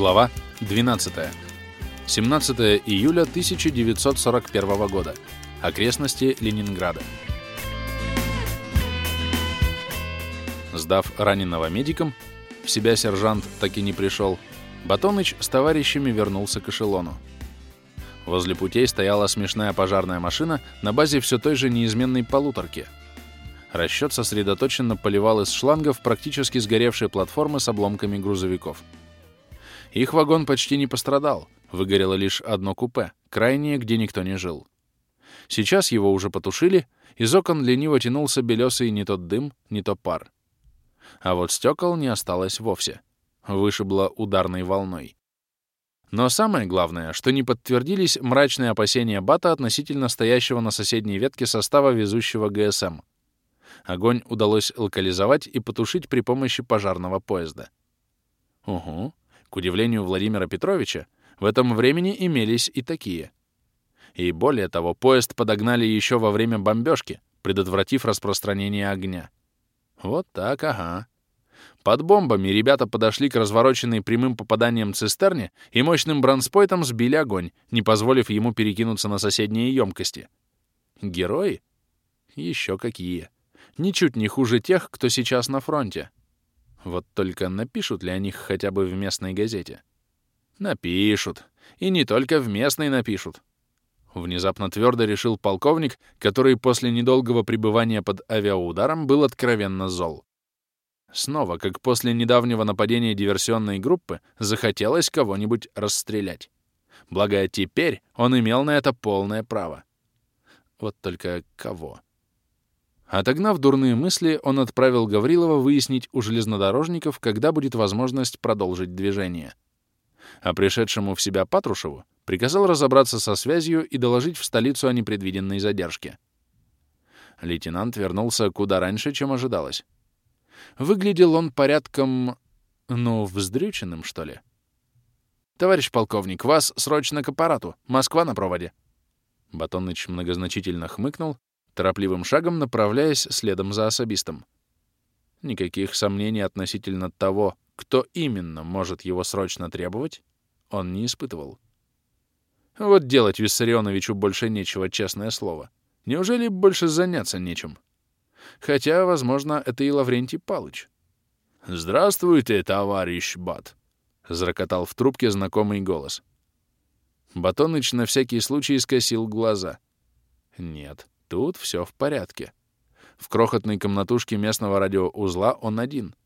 Глава 12. 17 июля 1941 года. Окрестности Ленинграда. Сдав раненого медикам, в себя сержант так и не пришел, Батоныч с товарищами вернулся к эшелону. Возле путей стояла смешная пожарная машина на базе все той же неизменной полуторки. Расчет сосредоточенно поливал из шлангов практически сгоревшие платформы с обломками грузовиков. Их вагон почти не пострадал, выгорело лишь одно купе, крайнее, где никто не жил. Сейчас его уже потушили, из окон лениво тянулся белесый не тот дым, не то пар. А вот стекол не осталось вовсе. Вышибло ударной волной. Но самое главное, что не подтвердились мрачные опасения Бата относительно стоящего на соседней ветке состава везущего ГСМ. Огонь удалось локализовать и потушить при помощи пожарного поезда. Угу. К удивлению Владимира Петровича, в этом времени имелись и такие. И более того, поезд подогнали еще во время бомбежки, предотвратив распространение огня. Вот так, ага. Под бомбами ребята подошли к развороченной прямым попаданием цистерне и мощным бронспойтом сбили огонь, не позволив ему перекинуться на соседние емкости. Герои? Еще какие. Ничуть не хуже тех, кто сейчас на фронте. Вот только напишут ли о них хотя бы в местной газете? Напишут. И не только в местной напишут. Внезапно твердо решил полковник, который после недолгого пребывания под авиаударом был откровенно зол. Снова, как после недавнего нападения диверсионной группы, захотелось кого-нибудь расстрелять. Благо, теперь он имел на это полное право. Вот только кого? Отогнав дурные мысли, он отправил Гаврилова выяснить у железнодорожников, когда будет возможность продолжить движение. А пришедшему в себя Патрушеву приказал разобраться со связью и доложить в столицу о непредвиденной задержке. Лейтенант вернулся куда раньше, чем ожидалось. Выглядел он порядком, ну, вздрюченным, что ли. «Товарищ полковник, вас срочно к аппарату. Москва на проводе». Батоныч многозначительно хмыкнул торопливым шагом направляясь следом за особистом. Никаких сомнений относительно того, кто именно может его срочно требовать, он не испытывал. Вот делать Виссарионовичу больше нечего, честное слово. Неужели больше заняться нечем? Хотя, возможно, это и Лаврентий Палыч. «Здравствуйте, товарищ Бат!» — зарокотал в трубке знакомый голос. Батоныч на всякий случай скосил глаза. Нет, Тут все в порядке. В крохотной комнатушке местного радиоузла он один.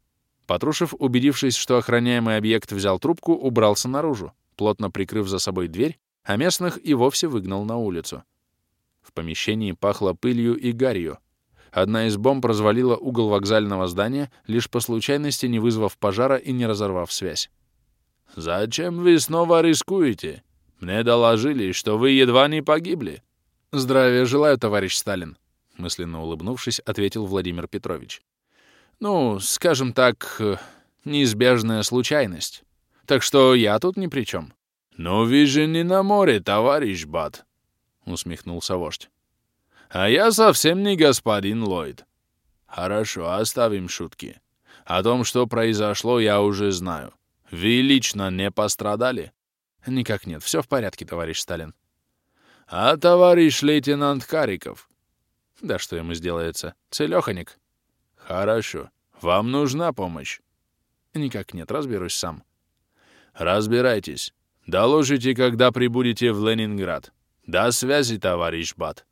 Патрушев, убедившись, что охраняемый объект взял трубку, убрался наружу, плотно прикрыв за собой дверь, а местных и вовсе выгнал на улицу. В помещении пахло пылью и гарью. Одна из бомб развалила угол вокзального здания, лишь по случайности не вызвав пожара и не разорвав связь. «Зачем вы снова рискуете? Мне доложили, что вы едва не погибли», «Здравия желаю, товарищ Сталин», — мысленно улыбнувшись, ответил Владимир Петрович. «Ну, скажем так, неизбежная случайность. Так что я тут ни при чем». «Но вы же не на море, товарищ Бат», — усмехнулся вождь. «А я совсем не господин Ллойд. Хорошо, оставим шутки. О том, что произошло, я уже знаю. Вы лично не пострадали?» «Никак нет, все в порядке, товарищ Сталин», а товарищ лейтенант Кариков? Да что ему сделается? Целёханик? Хорошо. Вам нужна помощь? Никак нет, разберусь сам. Разбирайтесь. Доложите, когда прибудете в Ленинград. До связи, товарищ Бат.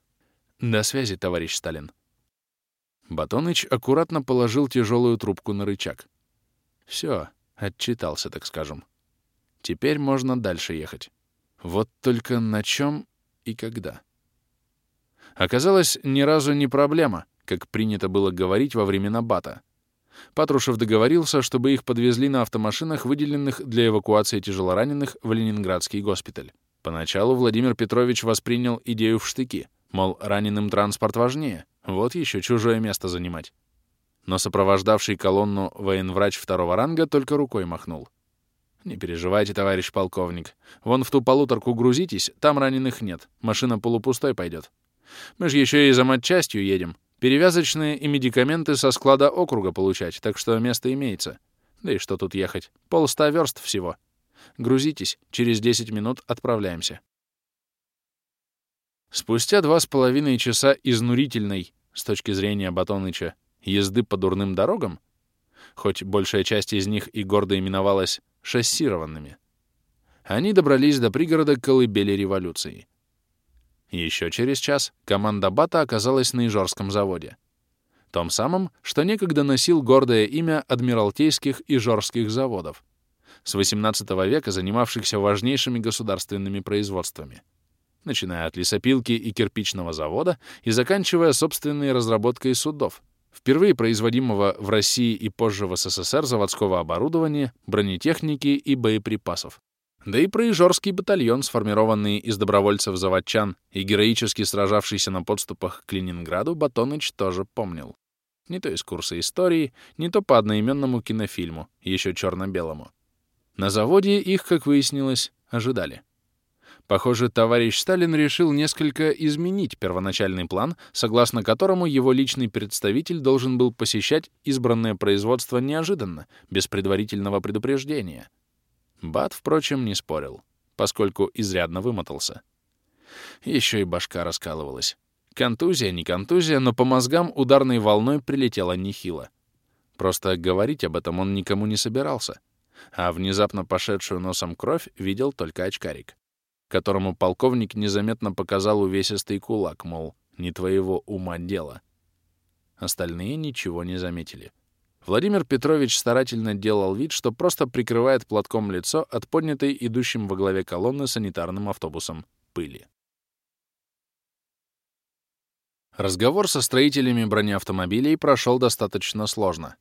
До связи, товарищ Сталин. Батоныч аккуратно положил тяжелую трубку на рычаг. Все, отчитался, так скажем. Теперь можно дальше ехать. Вот только на чем и когда. Оказалось, ни разу не проблема, как принято было говорить во времена Бата. Патрушев договорился, чтобы их подвезли на автомашинах, выделенных для эвакуации тяжелораненых в Ленинградский госпиталь. Поначалу Владимир Петрович воспринял идею в штыки, мол, раненым транспорт важнее, вот еще чужое место занимать. Но сопровождавший колонну военврач второго ранга только рукой махнул. «Не переживайте, товарищ полковник. Вон в ту полуторку грузитесь, там раненых нет. Машина полупустой пойдет. Мы же еще и за матчастью едем. Перевязочные и медикаменты со склада округа получать, так что место имеется. Да и что тут ехать? Полста верст всего. Грузитесь, через 10 минут отправляемся. Спустя два с половиной часа изнурительной, с точки зрения Батоныча, езды по дурным дорогам, хоть большая часть из них и гордо именовалась шассированными, они добрались до пригорода Колыбели революции. Еще через час команда Бата оказалась на Ижорском заводе. Том самом, что некогда носил гордое имя Адмиралтейских Ижорских заводов, с XVIII века занимавшихся важнейшими государственными производствами, начиная от лесопилки и кирпичного завода и заканчивая собственной разработкой судов, впервые производимого в России и позже в СССР заводского оборудования, бронетехники и боеприпасов. Да и проижорский батальон, сформированный из добровольцев-заводчан и героически сражавшийся на подступах к Ленинграду, Батоныч тоже помнил. Не то из курса истории, не то по одноименному кинофильму, еще черно-белому. На заводе их, как выяснилось, ожидали. Похоже, товарищ Сталин решил несколько изменить первоначальный план, согласно которому его личный представитель должен был посещать избранное производство неожиданно, без предварительного предупреждения — Бат, впрочем, не спорил, поскольку изрядно вымотался. Еще и башка раскалывалась. Контузия, не контузия, но по мозгам ударной волной прилетела нехило. Просто говорить об этом он никому не собирался. А внезапно пошедшую носом кровь видел только очкарик, которому полковник незаметно показал увесистый кулак, мол, не твоего ума дело. Остальные ничего не заметили. Владимир Петрович старательно делал вид, что просто прикрывает платком лицо от поднятой идущим во главе колонны санитарным автобусом пыли. Разговор со строителями бронеавтомобилей прошел достаточно сложно.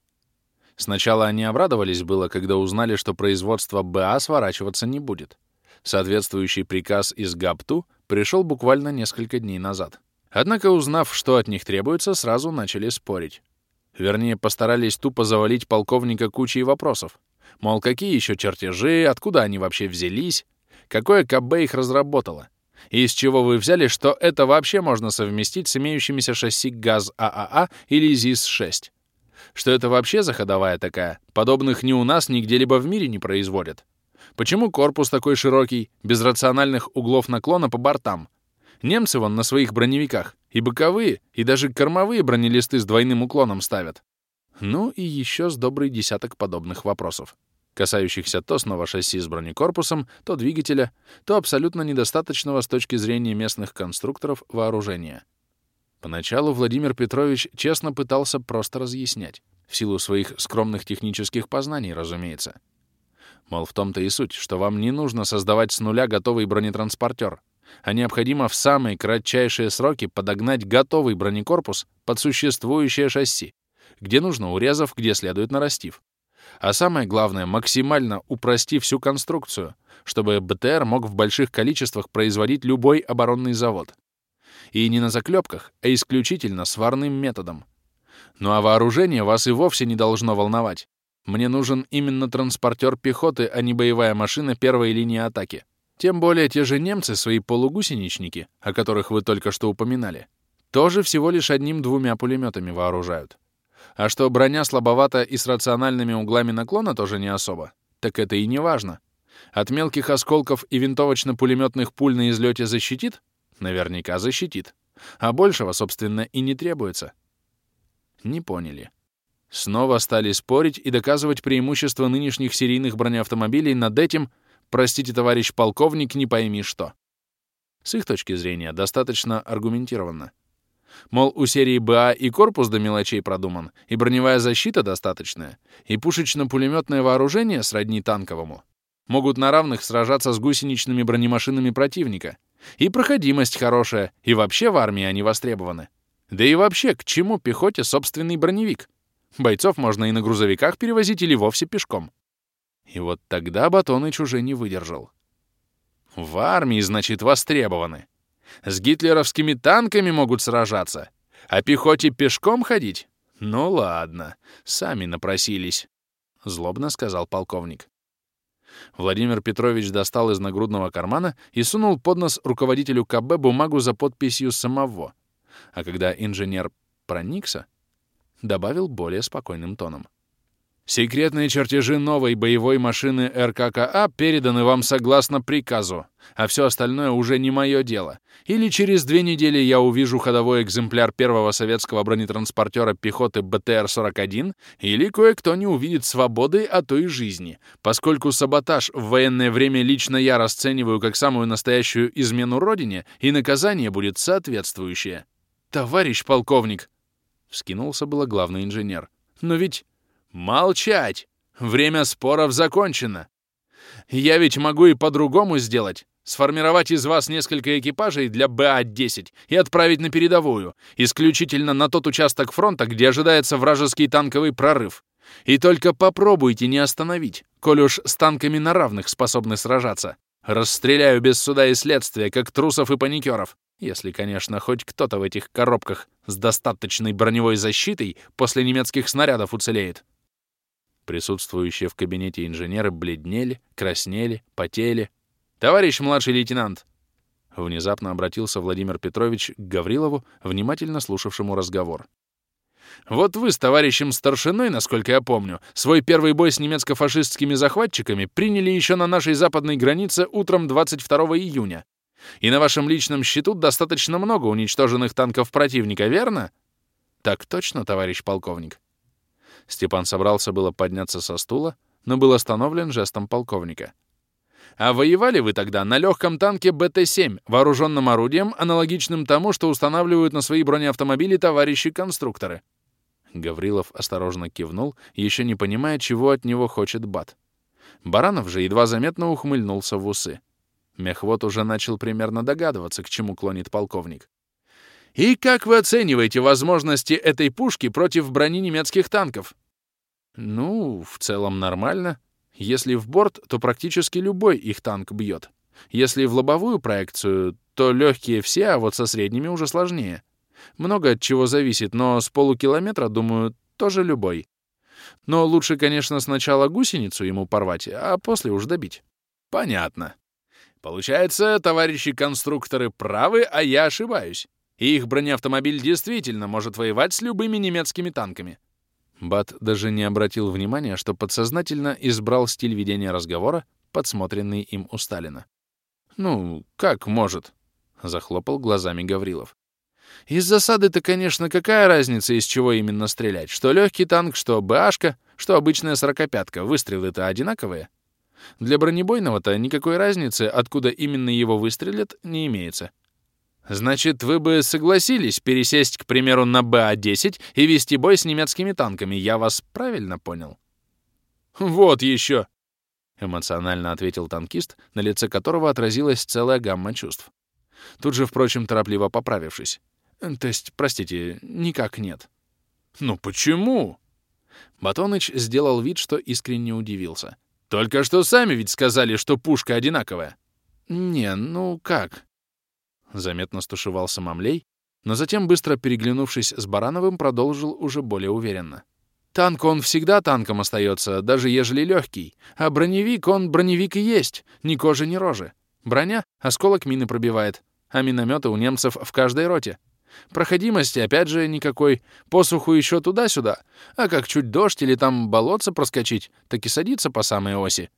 Сначала они обрадовались было, когда узнали, что производство БА сворачиваться не будет. Соответствующий приказ из ГАПТУ пришел буквально несколько дней назад. Однако, узнав, что от них требуется, сразу начали спорить. Вернее, постарались тупо завалить полковника кучей вопросов. Мол, какие еще чертежи, откуда они вообще взялись, какое КБ их разработало, и из чего вы взяли, что это вообще можно совместить с имеющимися шасси ГАЗ ААА или ЗИС-6. Что это вообще заходовая такая, подобных ни у нас, ни где-либо в мире не производят. Почему корпус такой широкий, без рациональных углов наклона по бортам? Немцы вон на своих броневиках и боковые, и даже кормовые бронелисты с двойным уклоном ставят. Ну и еще с добрый десяток подобных вопросов, касающихся то снова шасси с бронекорпусом, то двигателя, то абсолютно недостаточного с точки зрения местных конструкторов вооружения. Поначалу Владимир Петрович честно пытался просто разъяснять, в силу своих скромных технических познаний, разумеется. Мол, в том-то и суть, что вам не нужно создавать с нуля готовый бронетранспортер, а необходимо в самые кратчайшие сроки подогнать готовый бронекорпус под существующее шасси, где нужно урезав, где следует нарастив. А самое главное, максимально упростив всю конструкцию, чтобы БТР мог в больших количествах производить любой оборонный завод. И не на заклепках, а исключительно сварным методом. Ну а вооружение вас и вовсе не должно волновать. Мне нужен именно транспортер пехоты, а не боевая машина первой линии атаки. Тем более те же немцы, свои полугусеничники, о которых вы только что упоминали, тоже всего лишь одним-двумя пулеметами вооружают. А что броня слабовата и с рациональными углами наклона тоже не особо, так это и не важно. От мелких осколков и винтовочно-пулеметных пуль на излете защитит? Наверняка защитит. А большего, собственно, и не требуется. Не поняли. Снова стали спорить и доказывать преимущество нынешних серийных бронеавтомобилей над этим, Простите, товарищ полковник, не пойми что. С их точки зрения, достаточно аргументированно. Мол, у серии БА и корпус до мелочей продуман, и броневая защита достаточная, и пушечно-пулеметное вооружение сродни танковому. Могут на равных сражаться с гусеничными бронемашинами противника. И проходимость хорошая, и вообще в армии они востребованы. Да и вообще, к чему пехоте собственный броневик? Бойцов можно и на грузовиках перевозить или вовсе пешком. И вот тогда Батоныч уже не выдержал. В армии, значит, востребованы. С гитлеровскими танками могут сражаться. А пехоте пешком ходить? Ну ладно, сами напросились, — злобно сказал полковник. Владимир Петрович достал из нагрудного кармана и сунул под нос руководителю КБ бумагу за подписью самого. А когда инженер проникся, добавил более спокойным тоном. Секретные чертежи новой боевой машины РККА переданы вам согласно приказу, а все остальное уже не мое дело. Или через две недели я увижу ходовой экземпляр первого советского бронетранспортера пехоты БТР-41, или кое-кто не увидит свободы, а то и жизни, поскольку саботаж в военное время лично я расцениваю как самую настоящую измену Родине, и наказание будет соответствующее. «Товарищ полковник!» — вскинулся было главный инженер. «Но ведь Молчать! Время споров закончено. Я ведь могу и по-другому сделать. Сформировать из вас несколько экипажей для БА-10 и отправить на передовую, исключительно на тот участок фронта, где ожидается вражеский танковый прорыв. И только попробуйте не остановить, коль уж с танками на равных способны сражаться. Расстреляю без суда и следствия, как трусов и паникеров. Если, конечно, хоть кто-то в этих коробках с достаточной броневой защитой после немецких снарядов уцелеет. Присутствующие в кабинете инженеры бледнели, краснели, потели. «Товарищ младший лейтенант!» Внезапно обратился Владимир Петрович к Гаврилову, внимательно слушавшему разговор. «Вот вы с товарищем старшиной, насколько я помню, свой первый бой с немецко-фашистскими захватчиками приняли еще на нашей западной границе утром 22 июня. И на вашем личном счету достаточно много уничтоженных танков противника, верно?» «Так точно, товарищ полковник», Степан собрался было подняться со стула, но был остановлен жестом полковника. «А воевали вы тогда на легком танке БТ-7, вооруженным орудием, аналогичным тому, что устанавливают на свои бронеавтомобили товарищи-конструкторы?» Гаврилов осторожно кивнул, еще не понимая, чего от него хочет Бат. Баранов же едва заметно ухмыльнулся в усы. Мехвод уже начал примерно догадываться, к чему клонит полковник. И как вы оцениваете возможности этой пушки против брони немецких танков? Ну, в целом нормально. Если в борт, то практически любой их танк бьет. Если в лобовую проекцию, то легкие все, а вот со средними уже сложнее. Много от чего зависит, но с полукилометра, думаю, тоже любой. Но лучше, конечно, сначала гусеницу ему порвать, а после уж добить. Понятно. Получается, товарищи конструкторы правы, а я ошибаюсь и их бронеавтомобиль действительно может воевать с любыми немецкими танками. Бат даже не обратил внимания, что подсознательно избрал стиль ведения разговора, подсмотренный им у Сталина. «Ну, как может?» — захлопал глазами Гаврилов. «Из засады-то, конечно, какая разница, из чего именно стрелять? Что легкий танк, что БАшка, что обычная сорокопятка. Выстрелы-то одинаковые. Для бронебойного-то никакой разницы, откуда именно его выстрелят, не имеется. Значит, вы бы согласились пересесть, к примеру, на БА-10 и вести бой с немецкими танками. Я вас правильно понял? Вот еще! Эмоционально ответил танкист, на лице которого отразилась целая гамма чувств. Тут же, впрочем, торопливо поправившись. То есть, простите, никак нет. Ну почему? Батоныч сделал вид, что искренне удивился. Только что сами ведь сказали, что пушка одинаковая. Не, ну как? Заметно стушевался Мамлей, но затем, быстро переглянувшись с Барановым, продолжил уже более уверенно. «Танк он всегда танком остается, даже ежели легкий. А броневик он броневик и есть, ни кожи, ни рожи. Броня осколок мины пробивает, а минометы у немцев в каждой роте. Проходимости, опять же, никакой. Посуху еще туда-сюда. А как чуть дождь или там болотце проскочить, так и садится по самой оси.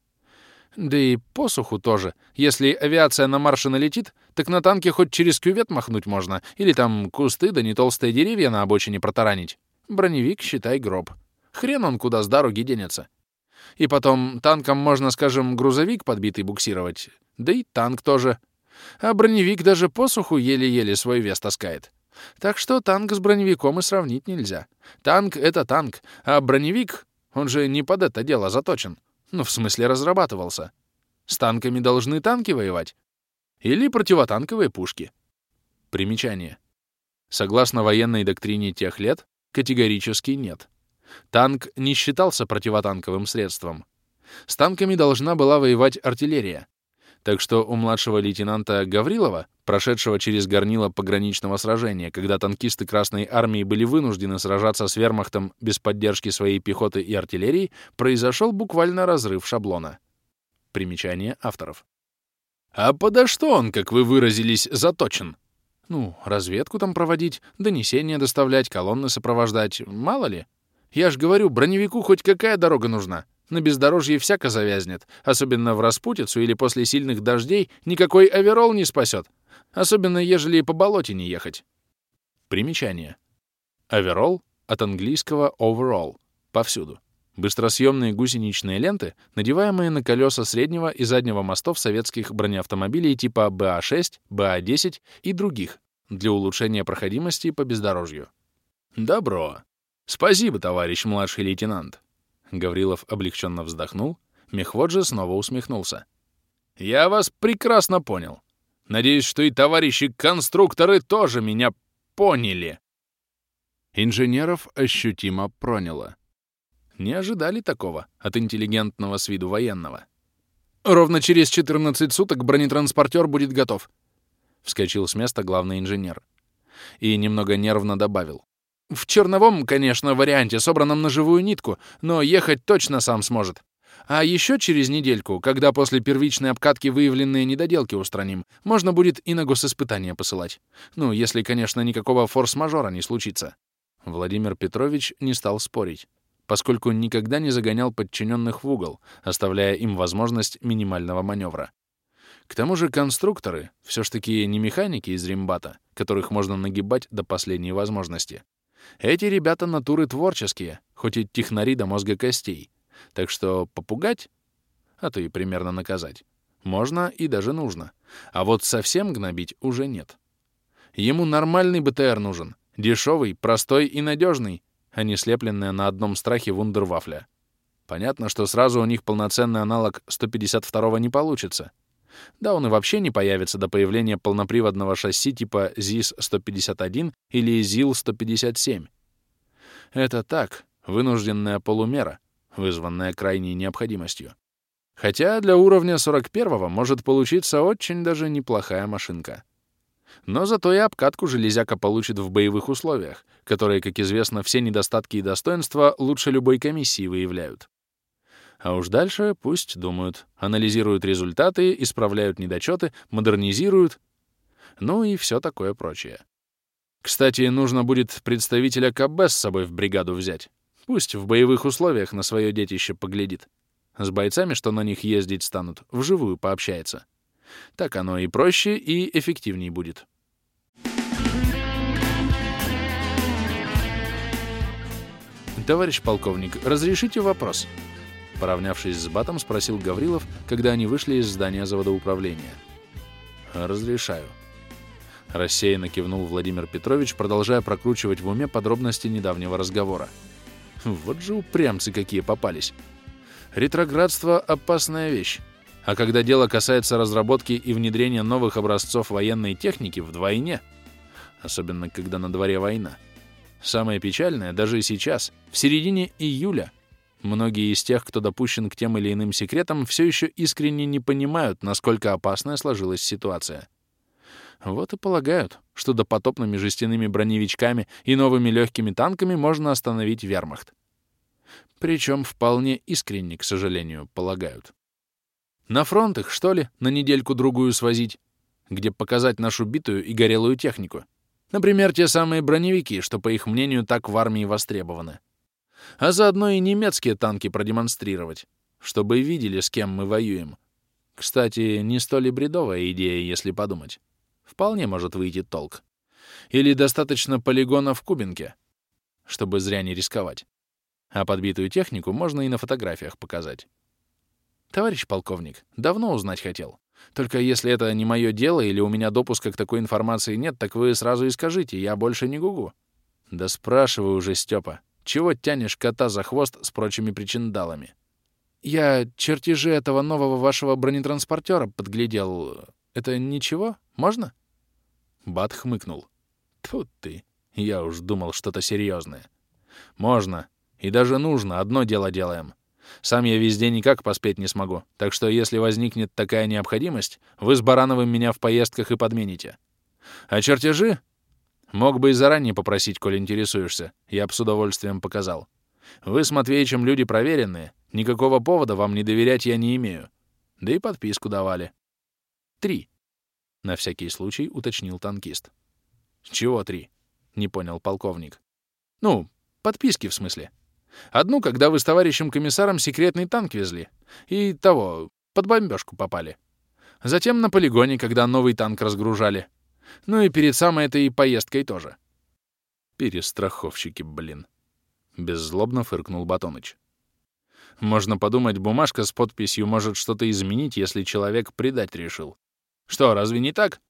Да и посуху тоже. Если авиация на марше налетит, так на танке хоть через кювет махнуть можно, или там кусты да не толстые деревья на обочине протаранить. Броневик, считай, гроб. Хрен он куда с дороги денется. И потом, танком можно, скажем, грузовик подбитый буксировать. Да и танк тоже. А броневик даже посуху еле-еле свой вес таскает. Так что танк с броневиком и сравнить нельзя. Танк — это танк, а броневик, он же не под это дело заточен. Ну, в смысле, разрабатывался. С танками должны танки воевать. Или противотанковые пушки. Примечание. Согласно военной доктрине тех лет, категорически нет. Танк не считался противотанковым средством. С танками должна была воевать артиллерия. Так что у младшего лейтенанта Гаврилова, прошедшего через горнило пограничного сражения, когда танкисты Красной Армии были вынуждены сражаться с вермахтом без поддержки своей пехоты и артиллерии, произошел буквально разрыв шаблона. Примечание авторов. «А подо что он, как вы выразились, заточен?» «Ну, разведку там проводить, донесения доставлять, колонны сопровождать, мало ли. Я ж говорю, броневику хоть какая дорога нужна. На бездорожье всяко завязнет, особенно в распутицу или после сильных дождей никакой оверолл не спасет, особенно ежели по болоте не ехать. Примечание. Оверолл от английского overall — повсюду. Быстросъемные гусеничные ленты, надеваемые на колеса среднего и заднего мостов советских бронеавтомобилей типа БА-6, БА-10 и других для улучшения проходимости по бездорожью. Добро. Спасибо, товарищ младший лейтенант. Гаврилов облегченно вздохнул, Мехвод же снова усмехнулся. «Я вас прекрасно понял. Надеюсь, что и товарищи-конструкторы тоже меня поняли». Инженеров ощутимо проняло. Не ожидали такого от интеллигентного с виду военного. «Ровно через 14 суток бронетранспортер будет готов», — вскочил с места главный инженер. И немного нервно добавил. В черновом, конечно, варианте, собранном на живую нитку, но ехать точно сам сможет. А еще через недельку, когда после первичной обкатки выявленные недоделки устраним, можно будет и на госиспытание посылать. Ну, если, конечно, никакого форс-мажора не случится. Владимир Петрович не стал спорить, поскольку никогда не загонял подчиненных в угол, оставляя им возможность минимального маневра. К тому же конструкторы все ж таки не механики из римбата, которых можно нагибать до последней возможности. Эти ребята натуры творческие, хоть и технари до мозга костей. Так что попугать, а то и примерно наказать, можно и даже нужно. А вот совсем гнобить уже нет. Ему нормальный БТР нужен. Дешевый, простой и надежный, а не слепленная на одном страхе вундервафля. Понятно, что сразу у них полноценный аналог 152-го не получится — да, он и вообще не появится до появления полноприводного шасси типа ЗИС-151 или ЗИЛ-157. Это так, вынужденная полумера, вызванная крайней необходимостью. Хотя для уровня 41-го может получиться очень даже неплохая машинка. Но зато и обкатку железяка получит в боевых условиях, которые, как известно, все недостатки и достоинства лучше любой комиссии выявляют. А уж дальше пусть думают, анализируют результаты, исправляют недочеты, модернизируют, ну и все такое прочее. Кстати, нужно будет представителя КБ с собой в бригаду взять. Пусть в боевых условиях на свое детище поглядит. С бойцами, что на них ездить станут, вживую пообщается. Так оно и проще, и эффективней будет. Товарищ полковник, разрешите вопрос? Поравнявшись с Батом, спросил Гаврилов, когда они вышли из здания заводоуправления. «Разрешаю». Рассеянно кивнул Владимир Петрович, продолжая прокручивать в уме подробности недавнего разговора. Вот же упрямцы какие попались. Ретроградство — опасная вещь. А когда дело касается разработки и внедрения новых образцов военной техники, вдвойне. Особенно, когда на дворе война. Самое печальное, даже сейчас, в середине июля — Многие из тех, кто допущен к тем или иным секретам, все еще искренне не понимают, насколько опасная сложилась ситуация. Вот и полагают, что допотопными жестяными броневичками и новыми легкими танками можно остановить вермахт. Причем вполне искренне, к сожалению, полагают. На фронт их, что ли, на недельку-другую свозить, где показать нашу битую и горелую технику. Например, те самые броневики, что, по их мнению, так в армии востребованы а заодно и немецкие танки продемонстрировать, чтобы видели, с кем мы воюем. Кстати, не столь и бредовая идея, если подумать. Вполне может выйти толк. Или достаточно полигона в Кубинке, чтобы зря не рисковать. А подбитую технику можно и на фотографиях показать. Товарищ полковник, давно узнать хотел. Только если это не мое дело или у меня допуска к такой информации нет, так вы сразу и скажите, я больше не гугу. Да спрашивай уже, Степа. Чего тянешь кота за хвост с прочими причиндалами? Я чертежи этого нового вашего бронетранспортера подглядел. Это ничего? Можно? Бат хмыкнул. Тут ты. Я уж думал что-то серьезное. Можно. И даже нужно. Одно дело делаем. Сам я везде никак поспеть не смогу, так что если возникнет такая необходимость, вы с Барановым меня в поездках и подмените. А чертежи Мог бы и заранее попросить, коль интересуешься. Я бы с удовольствием показал. Вы с Матвеичем люди проверенные. Никакого повода вам не доверять я не имею. Да и подписку давали. Три. На всякий случай уточнил танкист. Чего три? Не понял полковник. Ну, подписки в смысле. Одну, когда вы с товарищем комиссаром секретный танк везли. И того, под бомбежку попали. Затем на полигоне, когда новый танк разгружали. Ну и перед самой этой поездкой тоже. Перестраховщики, блин. Беззлобно фыркнул Батоныч. Можно подумать, бумажка с подписью может что-то изменить, если человек предать решил. Что, разве не так?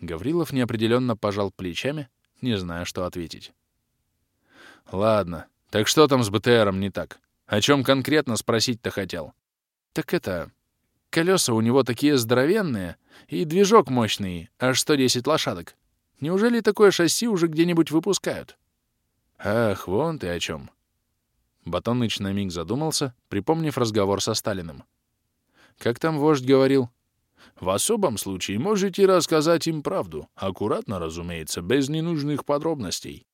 Гаврилов неопределенно пожал плечами, не зная, что ответить. Ладно, так что там с БТРом не так? О чем конкретно спросить-то хотел? Так это... Колеса у него такие здоровенные, и движок мощный, аж 110 лошадок. Неужели такое шасси уже где-нибудь выпускают? Ах, вон ты о чем. Батоныч на миг задумался, припомнив разговор со Сталиным. Как там вождь говорил? В особом случае можете рассказать им правду. Аккуратно, разумеется, без ненужных подробностей.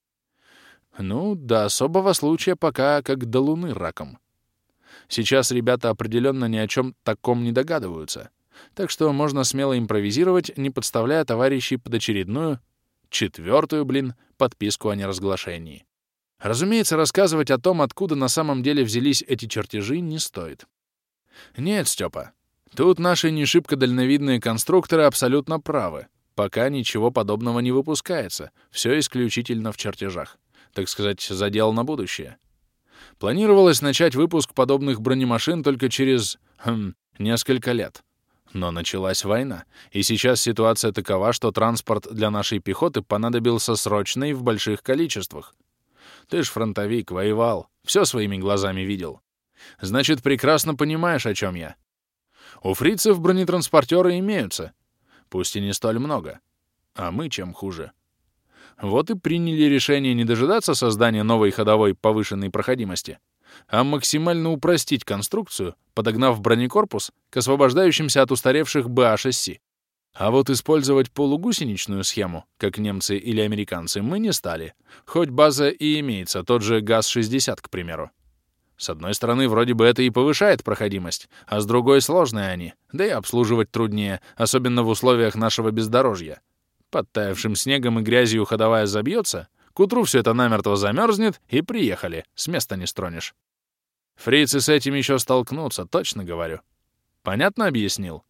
Ну, до особого случая пока как до луны раком. Сейчас ребята определенно ни о чем таком не догадываются. Так что можно смело импровизировать, не подставляя товарищей под очередную, четвертую, блин, подписку о неразглашении. Разумеется, рассказывать о том, откуда на самом деле взялись эти чертежи, не стоит. Нет, Степа, тут наши не шибко дальновидные конструкторы абсолютно правы. Пока ничего подобного не выпускается, все исключительно в чертежах. Так сказать, задел на будущее. Планировалось начать выпуск подобных бронемашин только через... Хм, несколько лет. Но началась война, и сейчас ситуация такова, что транспорт для нашей пехоты понадобился срочно и в больших количествах. Ты ж фронтовик, воевал, все своими глазами видел. Значит, прекрасно понимаешь, о чем я. У фрицев бронетранспортеры имеются, пусть и не столь много. А мы чем хуже? Вот и приняли решение не дожидаться создания новой ходовой повышенной проходимости, а максимально упростить конструкцию, подогнав бронекорпус к освобождающимся от устаревших БА-шасси. А вот использовать полугусеничную схему, как немцы или американцы, мы не стали. Хоть база и имеется, тот же ГАЗ-60, к примеру. С одной стороны, вроде бы это и повышает проходимость, а с другой — сложные они, да и обслуживать труднее, особенно в условиях нашего бездорожья. Подтаявшим снегом и грязью ходовая забьется, к утру все это намертво замерзнет, и приехали, с места не стронешь. Фрицы с этим еще столкнутся, точно говорю. Понятно объяснил?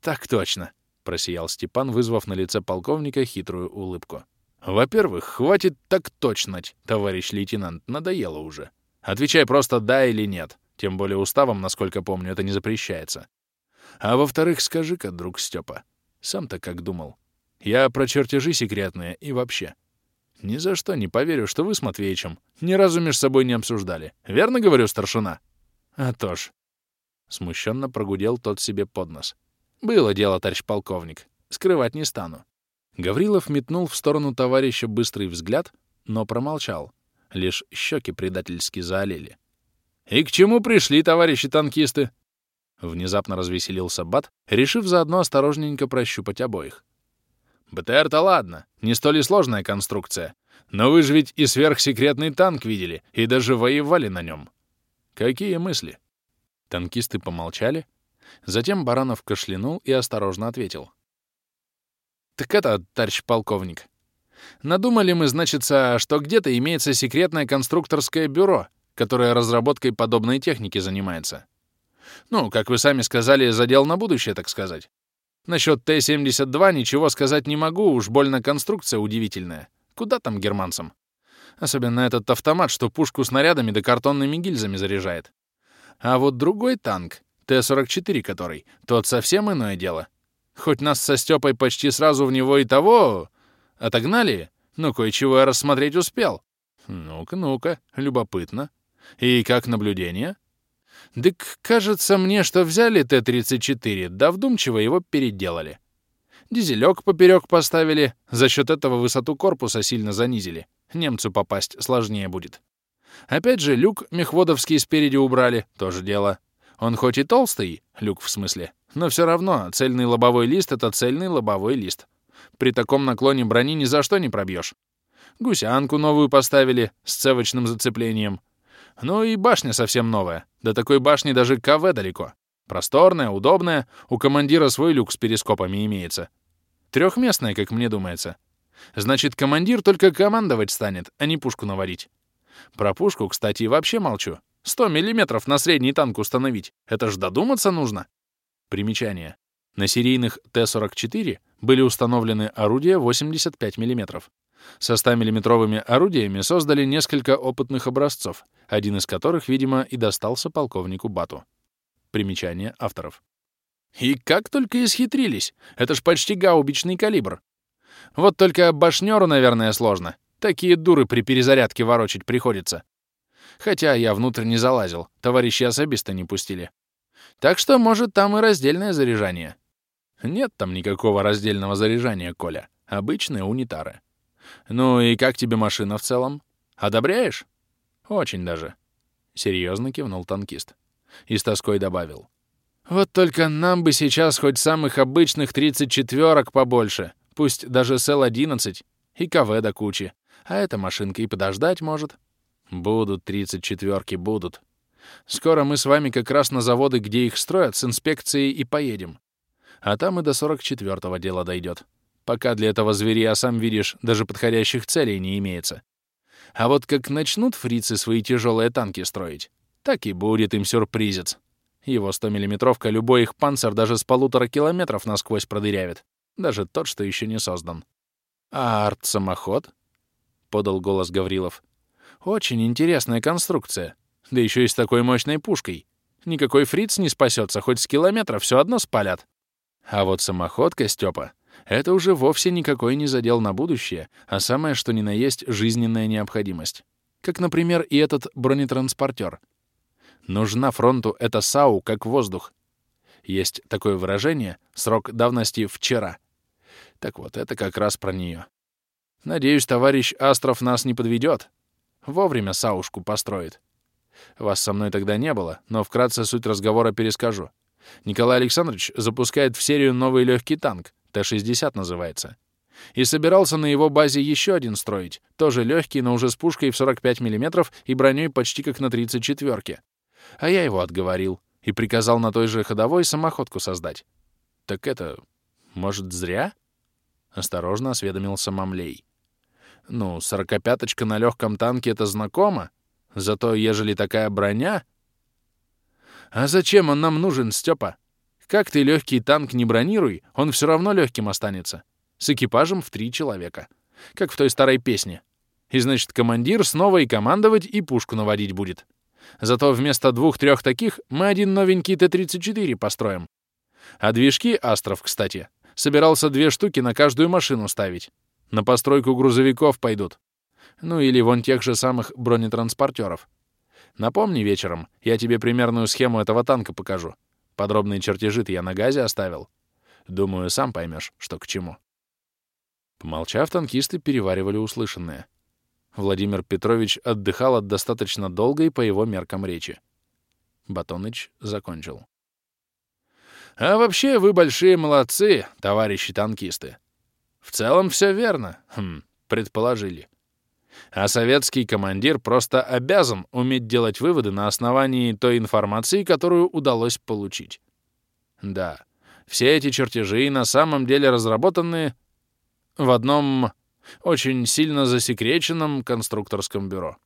Так точно, просиял Степан, вызвав на лице полковника хитрую улыбку. Во-первых, хватит так точнать, товарищ лейтенант, надоело уже. Отвечай просто «да» или «нет». Тем более уставом, насколько помню, это не запрещается. А во-вторых, скажи-ка, друг Степа, сам-то как думал? Я про чертежи секретные и вообще. Ни за что не поверю, что вы с Матвеичем ни разу между собой не обсуждали. Верно говорю, старшина? А то ж. Смущенно прогудел тот себе под нос. Было дело, товарищ полковник. Скрывать не стану. Гаврилов метнул в сторону товарища быстрый взгляд, но промолчал. Лишь щеки предательски заолели. «И к чему пришли, товарищи танкисты?» Внезапно развеселился Бат, решив заодно осторожненько прощупать обоих. БТР-то ладно, не столь и сложная конструкция. Но вы же ведь и сверхсекретный танк видели, и даже воевали на нем. Какие мысли? Танкисты помолчали. Затем Баранов кашлянул и осторожно ответил. «Так это, товарищ полковник, надумали мы, значится, что где-то имеется секретное конструкторское бюро, которое разработкой подобной техники занимается. Ну, как вы сами сказали, задел на будущее, так сказать. Насчет Т-72 ничего сказать не могу, уж больно конструкция удивительная. Куда там германцам? Особенно этот автомат, что пушку снарядами да картонными гильзами заряжает. А вот другой танк, Т-44 который, тот совсем иное дело. Хоть нас со Стёпой почти сразу в него и того отогнали, но кое-чего я рассмотреть успел. Ну-ка, ну-ка, любопытно. И как наблюдение? Дык, кажется мне, что взяли Т-34, да вдумчиво его переделали. Дизелек поперек поставили, за счет этого высоту корпуса сильно занизили. Немцу попасть сложнее будет. Опять же, люк мехводовский спереди убрали, тоже дело. Он хоть и толстый, люк в смысле, но все равно цельный лобовой лист — это цельный лобовой лист. При таком наклоне брони ни за что не пробьешь. Гусянку новую поставили с цевочным зацеплением. Ну и башня совсем новая. До такой башни даже КВ далеко. Просторная, удобная, у командира свой люк с перископами имеется. Трехместная, как мне думается. Значит, командир только командовать станет, а не пушку наводить. Про пушку, кстати, вообще молчу. 100 миллиметров на средний танк установить. Это ж додуматься нужно. Примечание. На серийных Т-44 были установлены орудия 85 мм. Со 100-миллиметровыми орудиями создали несколько опытных образцов, один из которых, видимо, и достался полковнику Бату. Примечание авторов. И как только исхитрились. Это ж почти гаубичный калибр. Вот только башнёру, наверное, сложно. Такие дуры при перезарядке ворочать приходится. Хотя я внутрь не залазил, товарищи особисто не пустили. Так что, может, там и раздельное заряжание. Нет там никакого раздельного заряжания, Коля. Обычные унитары. Ну и как тебе машина в целом? Одобряешь? Очень даже. Серьезно кивнул танкист. И с тоской добавил. Вот только нам бы сейчас хоть самых обычных 34-ок побольше, пусть даже СЛ-11 и КВ до кучи. А эта машинка и подождать может. Будут 34-ки, будут. Скоро мы с вами как раз на заводы, где их строят, с инспекцией и поедем. А там и до 44-го дело дойдет. Пока для этого зверя, сам видишь, даже подходящих целей не имеется. А вот как начнут фрицы свои тяжелые танки строить, так и будет им сюрпризец. Его 100-миллиметровка любой их панцир даже с полутора километров насквозь продырявит. Даже тот, что еще не создан. «А арт-самоход?» — подал голос Гаврилов. «Очень интересная конструкция. Да еще и с такой мощной пушкой. Никакой фриц не спасется, хоть с километра все одно спалят. А вот самоходка, Степа, это уже вовсе никакой не задел на будущее, а самое что ни на есть жизненная необходимость. Как, например, и этот бронетранспортер. Нужна фронту эта САУ как воздух. Есть такое выражение «срок давности вчера». Так вот, это как раз про нее. Надеюсь, товарищ Астров нас не подведет. Вовремя САУшку построит. Вас со мной тогда не было, но вкратце суть разговора перескажу. Николай Александрович запускает в серию новый легкий танк, Т-60 называется. И собирался на его базе еще один строить, тоже легкий, но уже с пушкой в 45 мм и броней почти как на 34-ке. А я его отговорил и приказал на той же ходовой самоходку создать. Так это, может, зря? Осторожно осведомился Мамлей. Ну, сорокопяточка на легком танке — это знакомо. Зато ежели такая броня... А зачем он нам нужен, Степа? Как ты легкий танк не бронируй, он все равно легким останется. С экипажем в три человека. Как в той старой песне. И значит, командир снова и командовать, и пушку наводить будет. Зато вместо двух-трех таких мы один новенький Т-34 построим. А движки Астров, кстати, собирался две штуки на каждую машину ставить. На постройку грузовиков пойдут. Ну или вон тех же самых бронетранспортеров. Напомни вечером, я тебе примерную схему этого танка покажу. Подробные чертежи я на газе оставил. Думаю, сам поймешь, что к чему. Помолчав, танкисты переваривали услышанное. Владимир Петрович отдыхал от достаточно долгой по его меркам речи. Батоныч закончил. «А вообще вы большие молодцы, товарищи танкисты. В целом все верно, хм, предположили. А советский командир просто обязан уметь делать выводы на основании той информации, которую удалось получить. Да, все эти чертежи на самом деле разработаны в одном очень сильно засекреченном конструкторском бюро.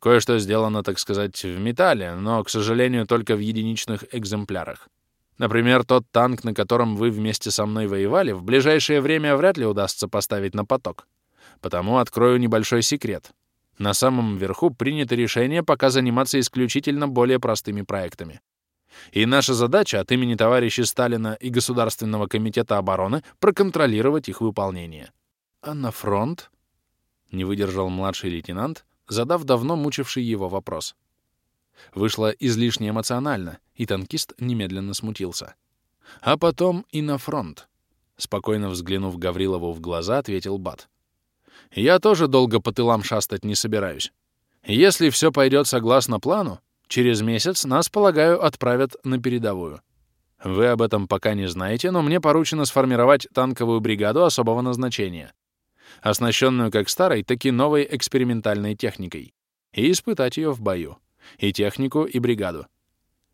Кое-что сделано, так сказать, в металле, но, к сожалению, только в единичных экземплярах. Например, тот танк, на котором вы вместе со мной воевали, в ближайшее время вряд ли удастся поставить на поток. Потому открою небольшой секрет. На самом верху принято решение пока заниматься исключительно более простыми проектами. И наша задача от имени товарища Сталина и Государственного комитета обороны проконтролировать их выполнение. А на фронт? Не выдержал младший лейтенант, задав давно мучивший его вопрос. Вышло излишне эмоционально, и танкист немедленно смутился. А потом и на фронт. Спокойно взглянув Гаврилову в глаза, ответил Бат. Я тоже долго по тылам шастать не собираюсь. Если все пойдет согласно плану, через месяц нас, полагаю, отправят на передовую. Вы об этом пока не знаете, но мне поручено сформировать танковую бригаду особого назначения, оснащенную как старой, так и новой экспериментальной техникой, и испытать ее в бою, и технику, и бригаду.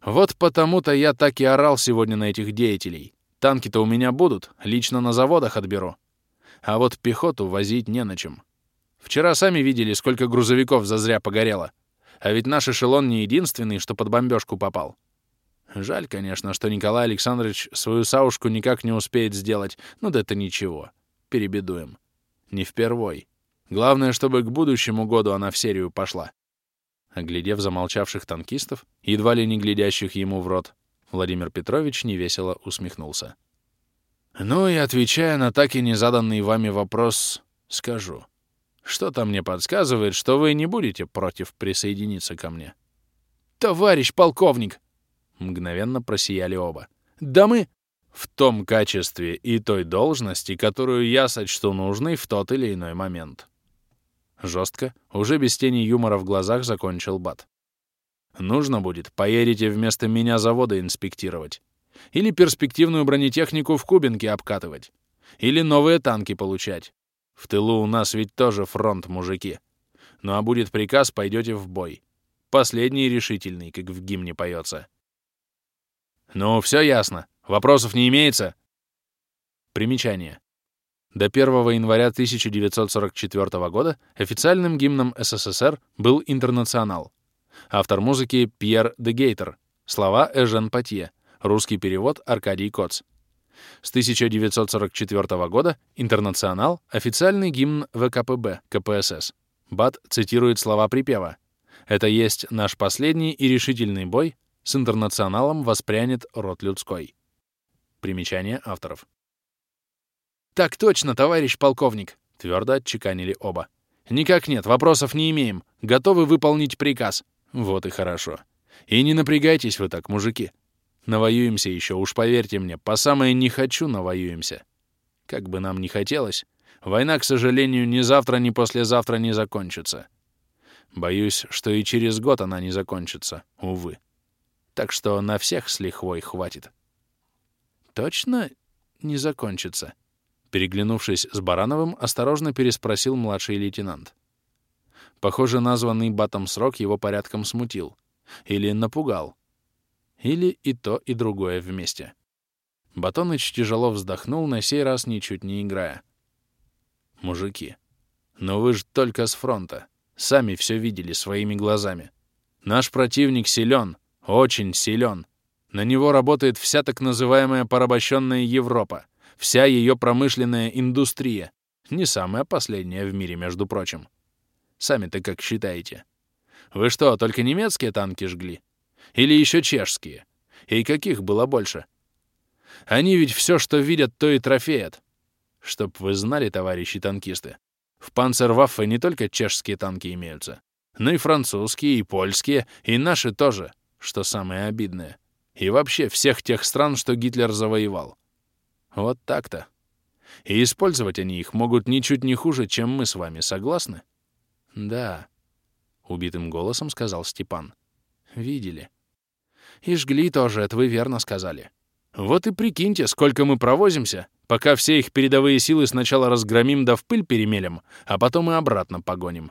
Вот потому-то я так и орал сегодня на этих деятелей. Танки-то у меня будут, лично на заводах отберу. А вот пехоту возить не на чем. Вчера сами видели, сколько грузовиков зазря погорело. А ведь наш эшелон не единственный, что под бомбежку попал. Жаль, конечно, что Николай Александрович свою саушку никак не успеет сделать, но да это ничего. Перебедуем. Не впервой. Главное, чтобы к будущему году она в серию пошла. Оглядев замолчавших танкистов, едва ли не глядящих ему в рот, Владимир Петрович невесело усмехнулся. «Ну и отвечая на так и не заданный вами вопрос, скажу. Что-то мне подсказывает, что вы не будете против присоединиться ко мне». «Товарищ полковник!» Мгновенно просияли оба. «Да мы...» «В том качестве и той должности, которую я сочту нужной в тот или иной момент». Жестко, уже без тени юмора в глазах, закончил Бат. «Нужно будет, поедете вместо меня заводы инспектировать. Или перспективную бронетехнику в Кубинке обкатывать. Или новые танки получать. В тылу у нас ведь тоже фронт, мужики. Ну а будет приказ, пойдете в бой. Последний решительный, как в гимне поется. Ну, все ясно. Вопросов не имеется? Примечание. До 1 января 1944 года официальным гимном СССР был «Интернационал». Автор музыки Пьер де Гейтер. Слова Эжен Патье. Русский перевод Аркадий Коц. С 1944 года «Интернационал» — официальный гимн ВКПБ, КПСС. БАТ цитирует слова припева. «Это есть наш последний и решительный бой, с интернационалом воспрянет род людской». Примечание авторов. «Так точно, товарищ полковник», — твердо отчеканили оба. «Никак нет, вопросов не имеем. Готовы выполнить приказ». Вот и хорошо. И не напрягайтесь вы так, мужики. Навоюемся еще, уж поверьте мне, по самое не хочу навоюемся. Как бы нам ни хотелось, война, к сожалению, ни завтра, ни послезавтра не закончится. Боюсь, что и через год она не закончится, увы. Так что на всех с лихвой хватит. Точно не закончится? Переглянувшись с Барановым, осторожно переспросил младший лейтенант. Похоже, названный Батом срок его порядком смутил. Или напугал. Или и то, и другое вместе. Батоныч тяжело вздохнул, на сей раз ничуть не играя. «Мужики, но вы ж только с фронта. Сами все видели своими глазами. Наш противник силен, очень силен. На него работает вся так называемая порабощенная Европа, вся ее промышленная индустрия, не самая последняя в мире, между прочим. Сами-то как считаете? Вы что, только немецкие танки жгли? Или еще чешские? И каких было больше? Они ведь все, что видят, то и трофеят. Чтоб вы знали, товарищи танкисты, в Панцерваффе не только чешские танки имеются, но и французские, и польские, и наши тоже, что самое обидное. И вообще всех тех стран, что Гитлер завоевал. Вот так-то. И использовать они их могут ничуть не хуже, чем мы с вами, согласны? Да, — убитым голосом сказал Степан. Видели. И жгли тоже, это вы верно сказали. Вот и прикиньте, сколько мы провозимся, пока все их передовые силы сначала разгромим да в пыль перемелем, а потом и обратно погоним.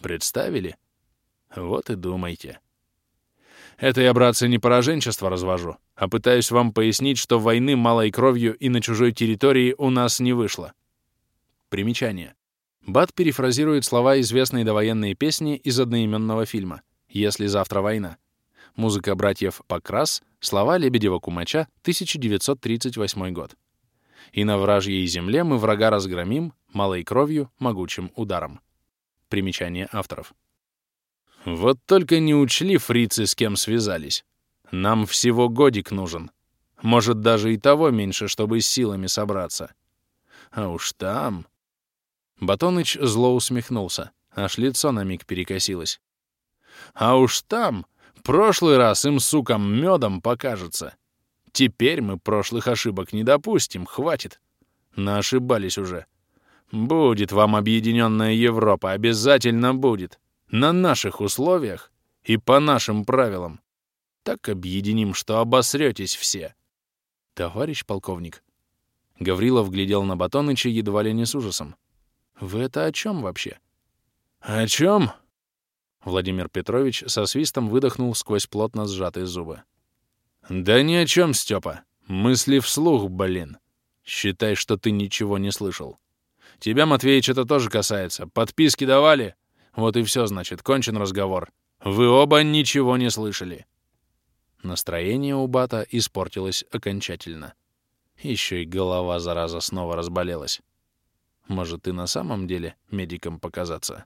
Представили? Вот и думайте. Это я, братцы, не пораженчество развожу, а пытаюсь вам пояснить, что войны малой кровью и на чужой территории у нас не вышло. Примечание. Бат перефразирует слова известной довоенной песни из одноименного фильма «Если завтра война». Музыка братьев Покрас, слова Лебедева-Кумача, 1938 год. «И на вражьей земле мы врага разгромим, малой кровью, могучим ударом». Примечание авторов. Вот только не учли фрицы, с кем связались. Нам всего годик нужен. Может, даже и того меньше, чтобы с силами собраться. А уж там... Батоныч зло усмехнулся, аж лицо на миг перекосилось. А уж там Прошлый раз им, сукам, медом покажется. Теперь мы прошлых ошибок не допустим, хватит. Наошибались уже. Будет вам объединенная Европа, обязательно будет. На наших условиях и по нашим правилам. Так объединим, что обосретесь все. Товарищ полковник. Гаврилов глядел на Батоныча едва ли не с ужасом. Вы это о чем вообще? О чем? Владимир Петрович со свистом выдохнул сквозь плотно сжатые зубы. «Да ни о чем, Степа. Мысли вслух, блин. Считай, что ты ничего не слышал. Тебя, Матвеич, это тоже касается. Подписки давали? Вот и все, значит, кончен разговор. Вы оба ничего не слышали. Настроение у Бата испортилось окончательно. Еще и голова, зараза, снова разболелась. Может, и на самом деле медикам показаться?